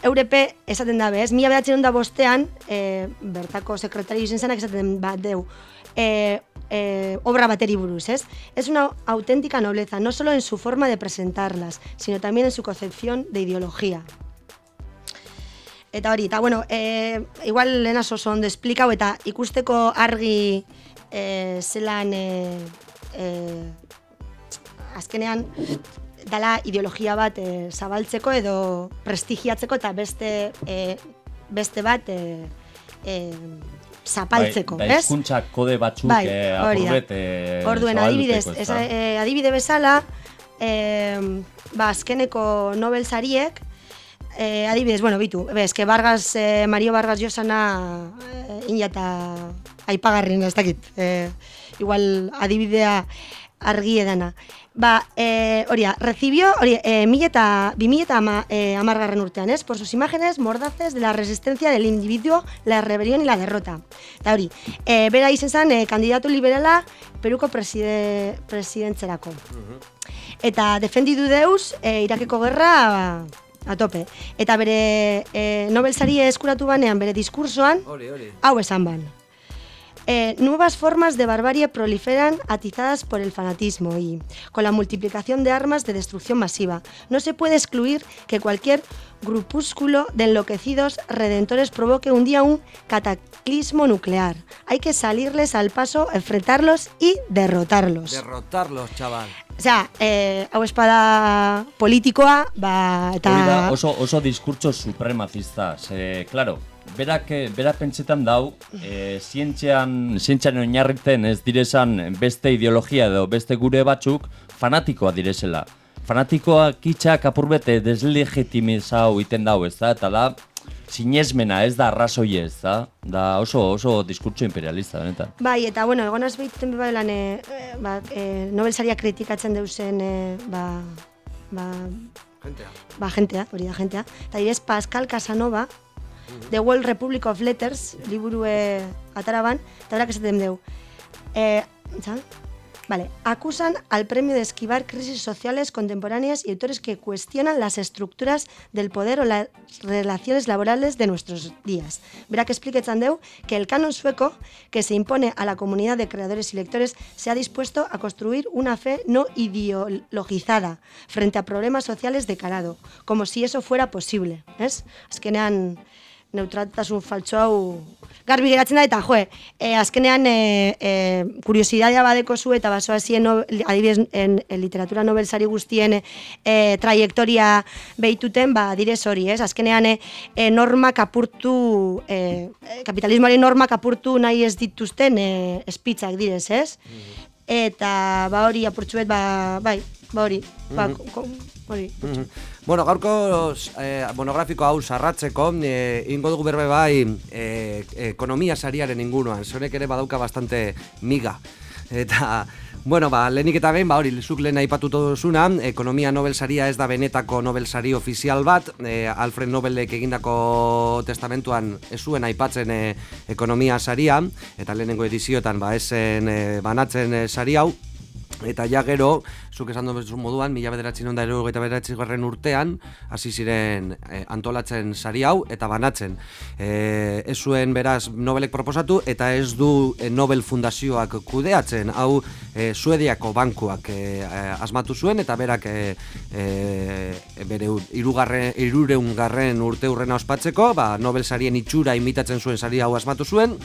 Eurepe esaten dabe, ez? Mila behatzen da bostean, e, bertako sekretari izen zenak esaten bat deu, e, e, obra bateri buruz, ez? Es una auténtica nobleza, no solo en su forma de presentarlas, sino también en su concepción de ideología. Eta hori, eta bueno, e, igual lehen oso ondo esplikau eta ikusteko argi e, zelan e, e, azkenean dala ideologia bat e, zabaltzeko edo prestigiatzeko eta beste e, beste bat e, e, zapaltzeko, bai, da ez? hizkuntza kode batzuk Bai, eh, apurbet eh, Orduen, adibidez, esa, eh, adibide bezala, eh, ba, azkeneko Nobel sariek, eh, adibidez, bueno, bitu, eske Vargas, eh, Mario Vargas Llosana, eh, ina eta aipagarrien, ez dakit, eh, igual adibidea argi edana. Ba, eh, hori da, recibió, hori, eh, mila eta, bi mila eta ama, eh, amargarren urtean, ez? Por sus imágenes mordaces de la resistencia del individuo, la rebelión y la derrota. Eta hori, eh, bera izen zen, eh, kandidatu liberala Peruko preside, presidentzerako. Eta defendidu deuz, e, Irakeko gerra a tope. Eta bere e, Nobel saria eskuratu banean bere diskursoan, Hori, hori. hau esan ban. Eh, nuevas formas de barbarie proliferan atizadas por el fanatismo y con la multiplicación de armas de destrucción masiva. No se puede excluir que cualquier grupúsculo de enloquecidos redentores provoque un día un cataclismo nuclear. Hay que salirles al paso, enfrentarlos y derrotarlos. Derrotarlos, chaval. Osea, eh, hau espada politikoa, ba, eta... Hori da oso, oso diskurtso supremacista. Ze, claro, berak, eh, berak pentsetan dau, e, zientzean, zientzean oinarriten ez direzan beste ideologia edo beste gure batzuk fanatikoa direzela. Fanatikoak itxak apurbete deslegitimizau iten dau, ez da? Eta da, sinesmena ez da arrazoi ez, da? Da oso, oso diskurtso imperialista, benetan. Bai, eta bueno, egonaz behiten bai lan, e, e, ba, e, Nobel saria kritikatzen deusen, e, ba, ba, Gentea. ba, jentea, hori da jentea. Eta direz Pascal Casanova, The World Republic of Letters, liburue ataraban, eta berak esaten deu. Eh, ¿sabes? Vale, acusan al premio de esquivar crisis sociales contemporáneas y autores que cuestionan las estructuras del poder o las relaciones laborales de nuestros días. Verá que explique Chandeu que el canon sueco que se impone a la comunidad de creadores y lectores se ha dispuesto a construir una fe no ideologizada frente a problemas sociales de calado, como si eso fuera posible. ¿Es? Azkenean neutraltasun faltso hau garbi geratzen da eta jo, e, azkenean e, e, kuriosidadea badeko zu eta basoa zien no, adibidez en, en literatura Nobel sari guztien e, trajektoria behituten, ba direz hori, ez? Azkenean e, e, normak apurtu e, kapitalismoaren normak apurtu nahi ez dituzten e, espitzak direz, ez? Eta ba hori apurtzuet ba bai, ba hori, ba, ko- ko- hori. Mhm. Bueno, gaurko eh, monografiko hau sarratzeko, eh, ingo dugu berbe bai eh, ekonomia sariaren inguruan, zonek ere badauka bastante miga. Eta, Bueno, ba, lehenik eta behin, ba, hori, zuk lehen aipatuto duzuna, ekonomia Nobel saria ez da benetako Nobel sari ofizial bat, e, Alfred Nobelek egindako testamentuan ez zuen aipatzen e, ekonomia saria, eta lehenengo edizioetan ba, esen e, banatzen e, sari hau, Eta ja gero, zuk esan duzu moduan, mila bederatzen onda eta bederatzi garren urtean, hasi ziren eh, antolatzen sari hau eta banatzen. E, ez zuen beraz Nobelek proposatu eta ez du e, Nobel Fundazioak kudeatzen. Hau e, Suediako bankuak e, asmatu zuen eta berak e, e, bere irugarren, irureun garren urte urrena ospatzeko, ba, Nobel sarien itxura imitatzen zuen sari hau asmatu zuen.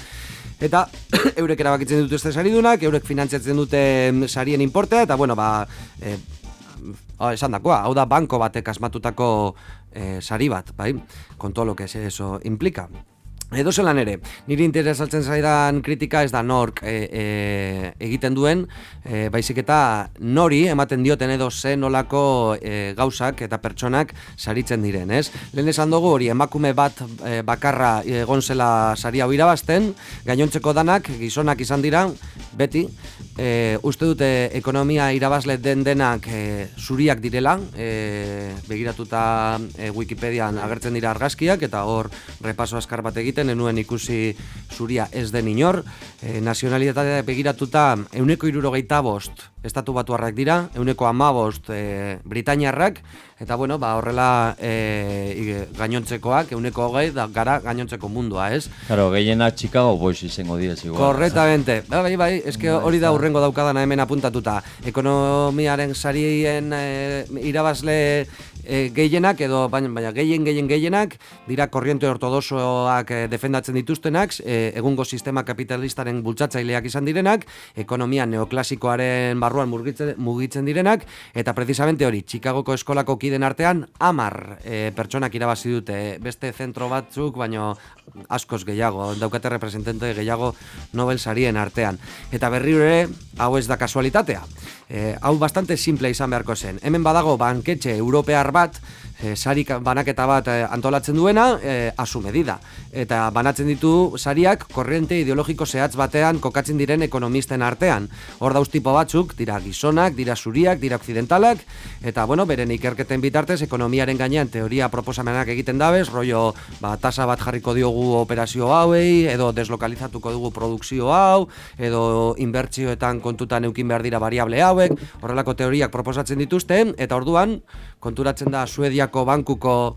Eta eurek erabakitzen ez saridunak, eurek finantziatzen dute sarien importea, eta bueno, ba, e, esan dakoa, hau da banko batek asmatutako e, sari bat, bai? Konto lo que eso implica. Edo zelan ere, niri interesatzen zaidan kritika ez da nork e, e, egiten duen, e, baizik eta nori ematen dioten edo zen nolako e, gauzak eta pertsonak saritzen diren, ez? Lehen esan dugu hori emakume bat bakarra egon zela sari hau irabazten, gainontzeko danak gizonak izan dira, beti, e, uste dute ekonomia irabazle den denak e, zuriak direla, e, begiratuta e, Wikipedian agertzen dira argazkiak eta hor repaso askar bat egiten, enuen ikusi zuria ez den inor, e, nazionalitatea begiratuta euneko irurogeita bost estatu batuarrak dira, euneko amabost e, Britainiarrak, eta bueno, ba, horrela e, gainontzekoak, euneko hogei, da, gara gainontzeko mundua, ez? Claro, gehienak Chicago Boys izango dira, igual. Korretamente, bai, bai, bai, eske bai, hori da urrengo daukadana hemen apuntatuta. Ekonomiaren sarien e, irabazle e, gehienak edo baina, baina gehien gehien gehienak dira korriente ortodosoak e, defendatzen dituztenak, e, egungo sistema kapitalistaren bultzatzaileak izan direnak, ekonomia neoklasikoaren barruan mugitzen, mugitzen direnak eta precisamente hori Chicagoko eskolako kiden artean 10 e, pertsonak irabazi dute. Beste zentro batzuk baino askoz gehiago daukate representante gehiago Nobel sarien artean. Eta berri ere hau ez da kasualitatea. E, hau bastante simple izan beharko zen. Hemen badago banketxe europear bat e, sarik banaketa bat e, antolatzen duena e, asu medida. Eta banatzen ditu sariak korriente ideologiko zehatz batean kokatzen diren ekonomisten artean. Hor dauz tipo batzuk, dira gizonak, dira suriak, dira occidentalak, eta bueno, beren ikerketen bitartez ekonomiaren gainean teoria proposamenak egiten dabez, rollo ba, tasa bat jarriko diogu operazio hauei, edo deslokalizatuko dugu produkzio hau, edo inbertsioetan kontutan eukin behar dira variable hauek, horrelako teoriak proposatzen dituzte, eta orduan, konturatzen da Suediako bankuko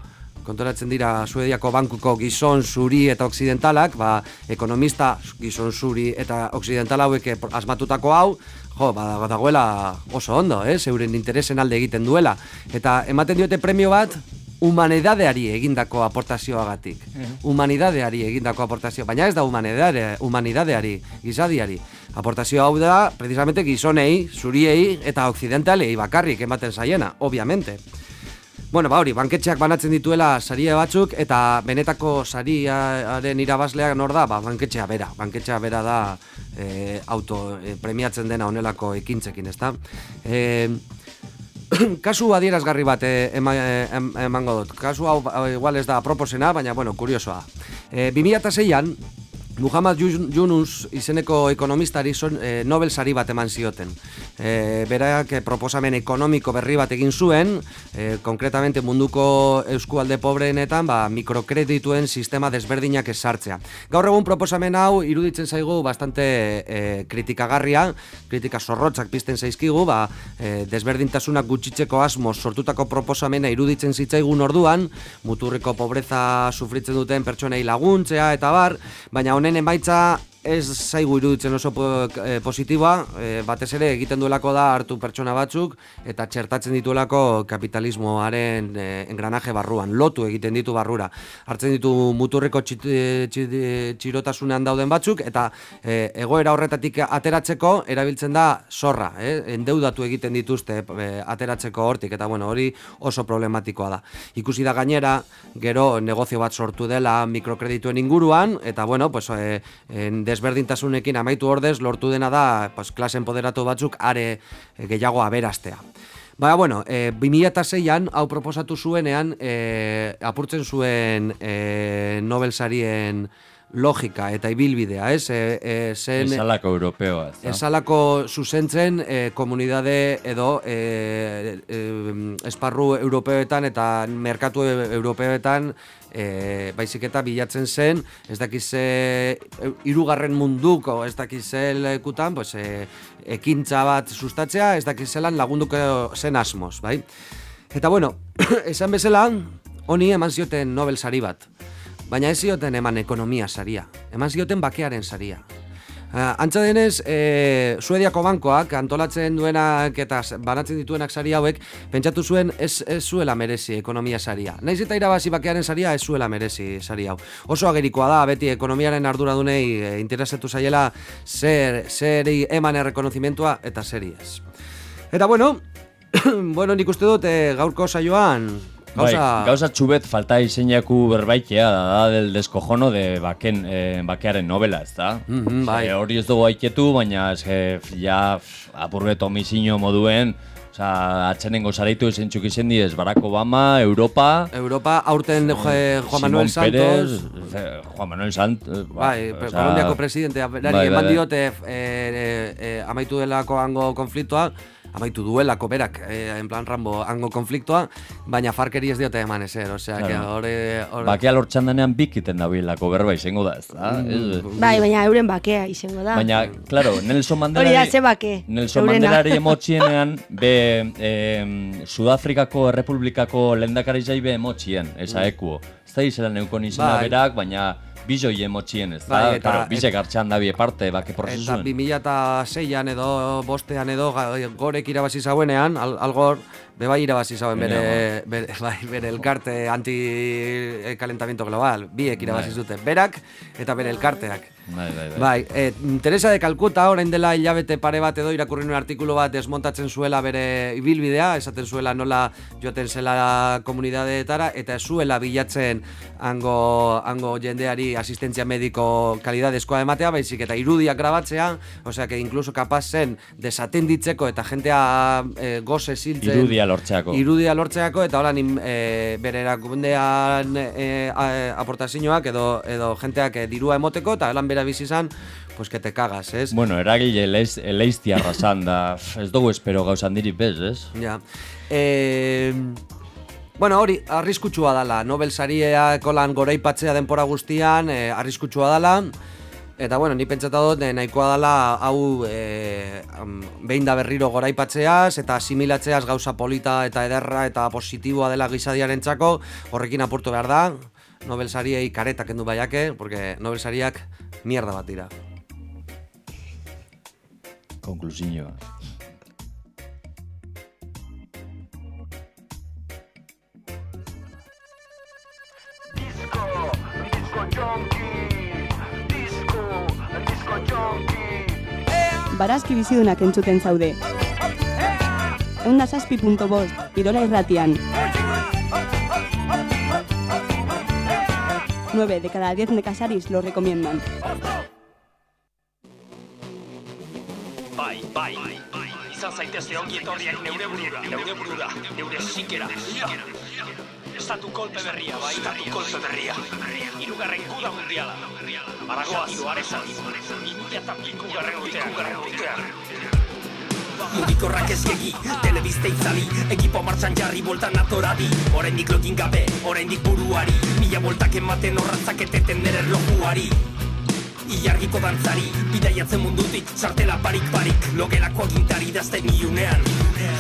kontoratzen dira Suediako bankuko gizon zuri eta occidentalak, ba, ekonomista gizon zuri eta occidental hauek asmatutako hau, jo, ba, dagoela oso ondo, eh, euren interesen alde egiten duela. Eta ematen diote premio bat, humanidadeari egindako aportazioagatik. Humanidadeari egindako aportazio, baina ez da humanidade, humanidadeari, gizadiari. Aportazio hau da, precisamente, gizonei, zuriei eta occidentalei bakarrik ematen zaiena, obviamente. Bueno, ba hori, banketxeak banatzen dituela saria batzuk eta benetako sariaren irabazleak nor da? Ba, banketxea bera. Banketxea bera da e, auto e, premiatzen dena honelako ekintzekin, ezta? E, kasu adierazgarri bat e, emango dut. Kasu hau igual ez da proposena, baina bueno, kuriosoa. E, 2006an Muhammad Yunus izeneko ekonomistari son, e, Nobel sari bat eman zioten. E, berak e, proposamen ekonomiko berri bat egin zuen, e, konkretamente munduko eskualde pobreenetan ba, mikrokredituen sistema desberdinak esartzea. Gaur egun proposamen hau iruditzen zaigu bastante e, kritikagarria, kritika zorrotzak pizten zaizkigu, ba, e, desberdintasunak gutxitzeko asmo sortutako proposamena iruditzen zitzaigun orduan, muturriko pobreza sufritzen duten pertsonei laguntzea eta bar, baina honen honen emaitza ez zaigu iruditzen oso e, positiboa, e, batez ere egiten duelako da hartu pertsona batzuk eta txertatzen dituelako kapitalismoaren e, engranaje barruan, lotu egiten ditu barrura. Hartzen ditu muturreko txit, txirotasunean dauden batzuk eta e, egoera horretatik ateratzeko erabiltzen da zorra, eh? endeudatu egiten dituzte e, ateratzeko hortik eta bueno, hori oso problematikoa da. Ikusi da gainera, gero negozio bat sortu dela mikrokredituen inguruan eta bueno, pues, e, en desberdintasunekin amaitu ordez lortu dena da pues, klasen poderatu batzuk are gehiago aberastea. Baina, bueno, e, 2006an hau proposatu zuenean e, apurtzen zuen e, Nobel sarien logika eta ibilbidea, ez? E, e, zen, Esalako europeoa, ez? Esalako zuzentzen e, komunidade edo e, e, esparru europeoetan eta merkatu europeoetan e, baizik eta bilatzen zen, ez dakiz e, irugarren munduko, ez dakiz lekutan, pues, e, ekintza bat sustatzea, ez dakiz zelan lagunduko zen asmoz, bai? Eta bueno, esan bezala, honi eman zioten Nobel sari bat. Baina ez zioten eman ekonomia saria, eman zioten bakearen saria. Uh, antza denez, e, Suediako bankoak antolatzen duenak eta banatzen dituenak sari hauek, pentsatu zuen ez, ez zuela merezi ekonomia saria. Naiz eta irabazi bakearen saria ez zuela merezi sari hau. Oso agerikoa da, beti ekonomiaren arduradunei e, interesatu zaiela zer, zeri eman errekonozimentua eta zeri ez. Eta bueno, bueno, nik uste dut e, gaurko saioan gauza... Bai, gauza txubet falta izeinaku berbaitea da, del descojono de baken, eh, bakearen novela, ez da? Mhm, bai. Ze, hori ez dugu aiketu, baina ez, eh, ja pff, apurbet homizino moduen, Osa, atzenengo zareitu izen txuk izen diez, Barack Obama, Europa... Europa aurten jo, Juan Manuel Santos... Pérez, eh, Juan Manuel Santos... Bai, Kolombiako presidentea berari bai, eman bai. diote e, e, e, amaitu delako hango konfliktoa, amaitu duelako berak, e, en plan Rambo hango konfliktoa, baina farkeri ez diote eman ezer, osea, que Claro. hori... hori- Bakea lortxan denean bikiten dabilako berba izango da, ez da? Ez- Bai, baina euren bakea izango da. Baina, claro, Nelson Mandela... Hori da, ze bake, Nelson eurena. Mandelari emotxienean, be, em, Sudafrikako Errepublikako lendakari jai be emotxien, esa ekuo. Ez da izela neukon izena Bai. berak, baina bizoi emotxien, ez da? Bai, eta- claro, bizek hartxan dabi parte, bake Eta prozesuen. 2006an edo bostean edo gorek irabazi zauenean, al, algor, bebai irabazi zauen bere, bere, bai, bere elkarte anti-kalentamiento global, biek irabazi Bai. zuten, berak eta bere elkarteak. Bai, bai, bai. Bai, e, Teresa de Calcuta orain dela hilabete pare bat edo irakurri nuen artikulu bat desmontatzen zuela bere ibilbidea, esaten zuela nola joaten zela komunidadeetara eta zuela bilatzen hango, hango jendeari asistentzia mediko kalidadezkoa ematea, baizik eta irudiak grabatzea, osea que incluso kapaz zen desatenditzeko eta jentea e, goze ziltzen Irudia lortzeako. irudia lortzeako eta holan in- e, bere erakundean e, aportazioak edo edo jenteak e, dirua emoteko eta holan bera bizi izan, pues que te cagas, ez? Bueno, eragile eleiz, eleiztiarra zan da, pff, ez dugu espero gauzan diri bez, ez? Ja. E, bueno, hori, arriskutsua dala. Nobel sariako lan goraipatzea denpora guztian, e, arriskutsua dala. Eta bueno, ni pentsata dut eh, nahikoa dala hau e, behin da berriro goraipatzeaz eta asimilatzeaz gauza polita eta ederra eta positiboa dela gizadiarentzako horrekin apurtu behar da. Nobel sariei kareta kendu baiake, porque Nobel sariak mierda bat dira. Konklusioa. Barazki bizidunak entzuten zaude. Eunda zazpi punto bost, Irola irratian. 9 de cada 10 nekasaris lo recomiendan. Bai, bai, ongi etorriak neure burura. Estatu kolpe berria, bai, estatu kolpe berria. Hirugarren guda mundiala. Aragoaz, iroarezan, mila eta piku garren urtean. Mugikorrak ez gegi, telebizte itzali Ekipo martxan jarri boltan atoradi Oraindik lokin gabe, oraindik buruari Mila boltak ematen horratzak eteten nere erlojuari Ilargiko dantzari, bidaiatzen mundutik Sartela parik-parik, logelako agintari dazten ilunean.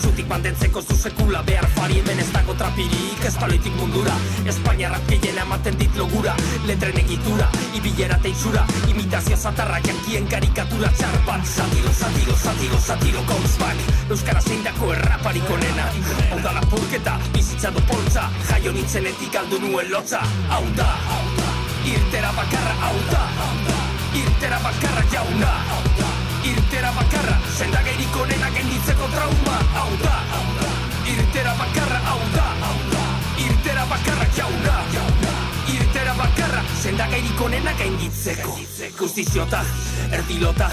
Zutik mantentzeko zu sekula behar fari Hemen ez dago trapirik, ez paletik mundura Espainiarrak gehiena ematen dit logura. Letren egitura, ibilera teixura Imitazio zatarrak jankien karikatura txar bat Satiro, satiro, satiro, satiro comes back Euskara zein dako erraparik onena. Hau da lapurketa, bizitza do poltsa. Jaio nintzenetik aldu nuen lotza. Hau da, irtera bakarra hau da Irtera bakarra jauna. Irtera bakarra, senda geirik onena genditzeko trauma. Hau da, irtera bakarra hau da. Irtera bakarra jauna. Irtera bakarra, Sendagairik onena gainditzeko. Justiziota, erdilota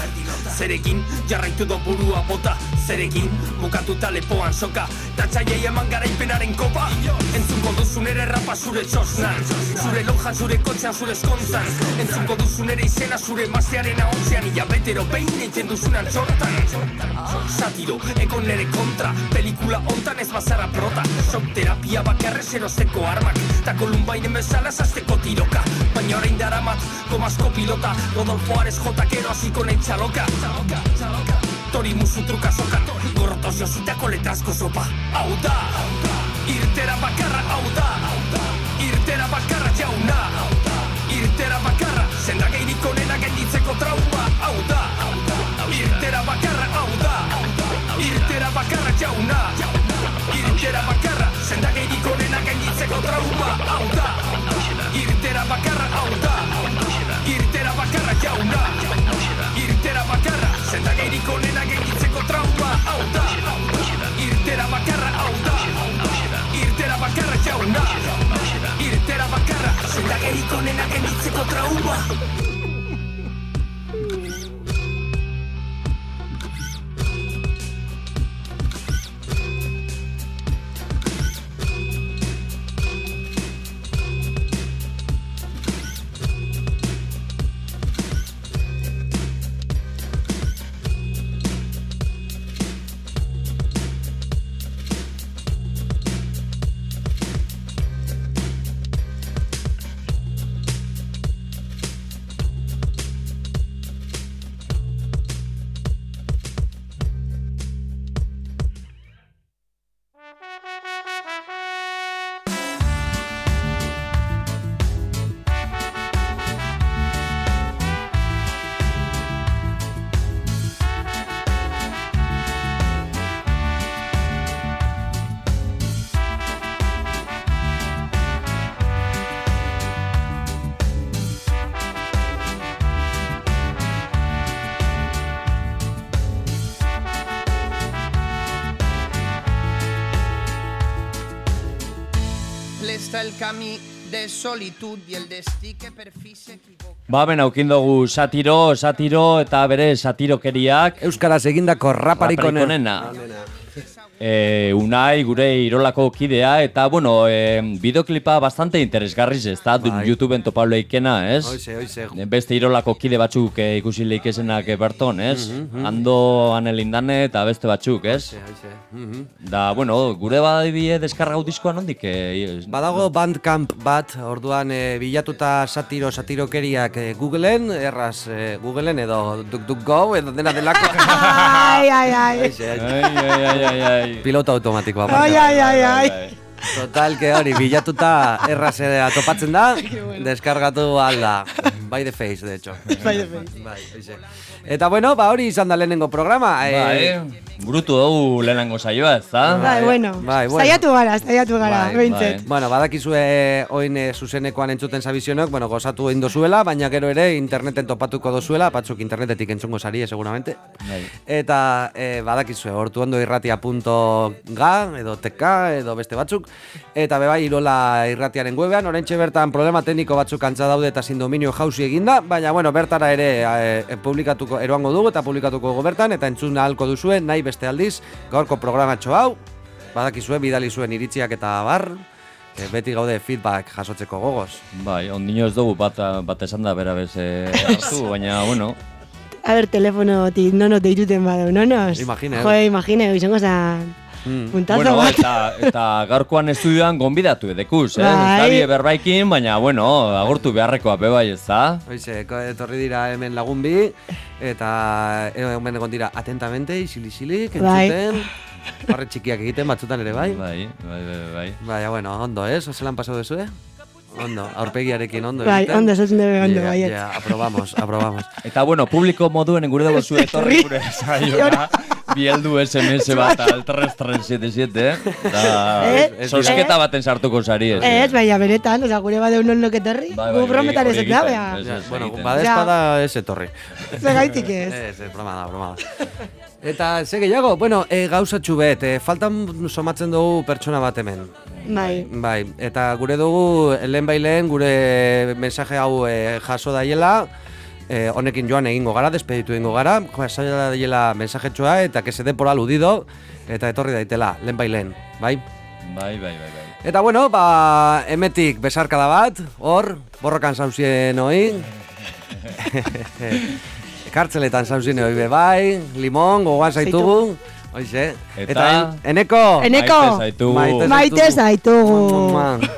Zerekin jarraitu do burua bota Zerekin bukatuta lepoan soka. Tatxaiei eman garaipenaren kopa Entzungo duzun ere rapa zure txosnan Zure lojan, zure kotxean, zure eskontzan Entzungo duzun ere izena zure mastearen ahontzean Ia betero behin egiten duzunan txortan Satiro, egon nere kontra. Pelikula ontan ez bazara prota. Sok terapia bakarrez erosteko armak. Ta kolumbainen bezala zazteko tiroka Baina orain daramat, gomazko pilota Rodolfo Ares jotakero hasiko nahi txaloka. Tori musu truka sokan Gorrotoz jositako letrazko sopa. Hau da, irtera bakarra hau da Irtera bakarra jauna. Irtera bakarra, sendageirik onena genditzeko trauma. Hau da, irtera bakarra hau da Irtera bakarra jauna. Irtera bakarra, sendageirik onena genditzeko trauma. Hau da, irtera bakarra hau da. Irtera bakarra jauna. Irtera bakarra, sendageirik onena genditzeko trauma Hau da, irtera bakarra hau da. Irtera bakarra jauna. Irtera bakarra, sendageirik onena genditzeko trauma de solitud y el destí que per fi s'equivoca. Ba, ben aukin dugu satiro, satiro eta bere satirokeriak Euskaraz egindako raparik Raparik onena. E, Unai, gure irolako kidea, eta, bueno, e, bideoklipa bastante interesgarriz, ez da, Bai. YouTubeen topau leikena, ez? Hoize, hoize. Beste irolako kide batzuk e, ikusi leikesenak e, berton, ez? Ando anelindane eta beste batzuk, ez? Hoize, hoize. Mhm. Da, bueno, gure badibie deskargau diskoa nondik? E, Badago bandcamp bat, orduan e, bilatuta satiro satirokeriak e, Googleen, erraz e, Googleen edo DuckDuckGo edo dena delako. Ai, ai, ai. Hoize, hoize. ai, ai, ai, ai, ai. Piloto automatikoa. Ai, barkatu. ai, ai, ai. Total, que hori, bilatuta erraz ere topatzen da, deskargatu alda. By the face, de hecho. By the face. Bai. Eta bueno, ba hori izan da lehenengo programa. eh, Bai, burutu dugu lehenango saioa, ez da? Bai, bueno. bai, bueno. Saiatu gara, saiatu gara, Bai, behintzet. Bueno, badakizue oin eh, zuzenekoan entzuten zabizionok, bueno, gozatu egin dozuela, baina gero ere interneten topatuko dozuela, batzuk internetetik entzungo sarie, seguramente. Bai. Eta eh, badakizue, hortu ondo irratia.ga, edo tk, edo beste batzuk. Eta bebai, irola irratiaren webean, orentxe bertan problema tekniko batzuk antza daude eta sin dominio jauzi eginda, baina bueno, bertara ere eh, publikatuko, eroango dugu eta publikatuko dugu bertan, eta entzun ahalko duzue, nahi beste aldiz, gaurko programatxo hau, badakizue, bidali zuen iritziak eta bar, eh, beti gaude feedback jasotzeko gogoz. Bai, ondino ez dugu bat, bat esan da bera bez hartu, baina, bueno, A ber, telefonotik nono deituten badu, nonos? Imagine? Jo, imagine, izango zan... Mm. Puntazo bueno, bat. eta, eta gaurkoan estudioan gonbidatu edekuz, eh? Bai. Berbaikin, baina, bueno, agurtu beharrekoa be bai, ez da? Hoize, ko- etorri dira hemen lagun bi, eta eh, hemen egon dira atentamente, isil-isilik, Bai. entzuten, barre txikiak egiten batzutan ere bai. Bai, bai, bai, bai. Baina, bueno, ondo, ez? Ozelan pasau duzue? Ondo, aurpegiarekin ondo Bai, egiten. ondo, esatzen dugu ondo, Ja, baiet. ja, aprobamos, aprobamos. Eta, bueno, publiko moduen gure dugu zu etorri gure saioa. Bieldu SMS bat al 3377, eh? Da, Eh? sosketa baten sartuko sari, ez? Ez, baina benetan, oza, gure badeu non loketerri, Bai, bai, brometan ez egiten, bea. bueno, egiten. badespada ez etorri. Zegaitik ez. Ez, ez, broma da, broma da. Eta ze gehiago, bueno, e, gauzatxu bet, e, faltan somatzen dugu pertsona bat hemen. Bai. Bai, eta gure dugu, lehen bai lehen, gure mensaje hau e, jaso daiela, e, honekin joan egingo gara, despeditu egingo gara, jaso daiela mensajetxoa, eta que se dé por aludido, eta etorri daitela, lehen bai lehen, bai? Bai, bai, bai, bai. Eta bueno, ba, emetik besarkada bat, hor, borrokan zauzien hoi. Kartzeletan zauzien hoi be bai, limon, gogoan zaitugu. Hoize. Eta- en- eneko! Eneko! Maite zaitugu. Maite Maite zaitugu. Mua, mua.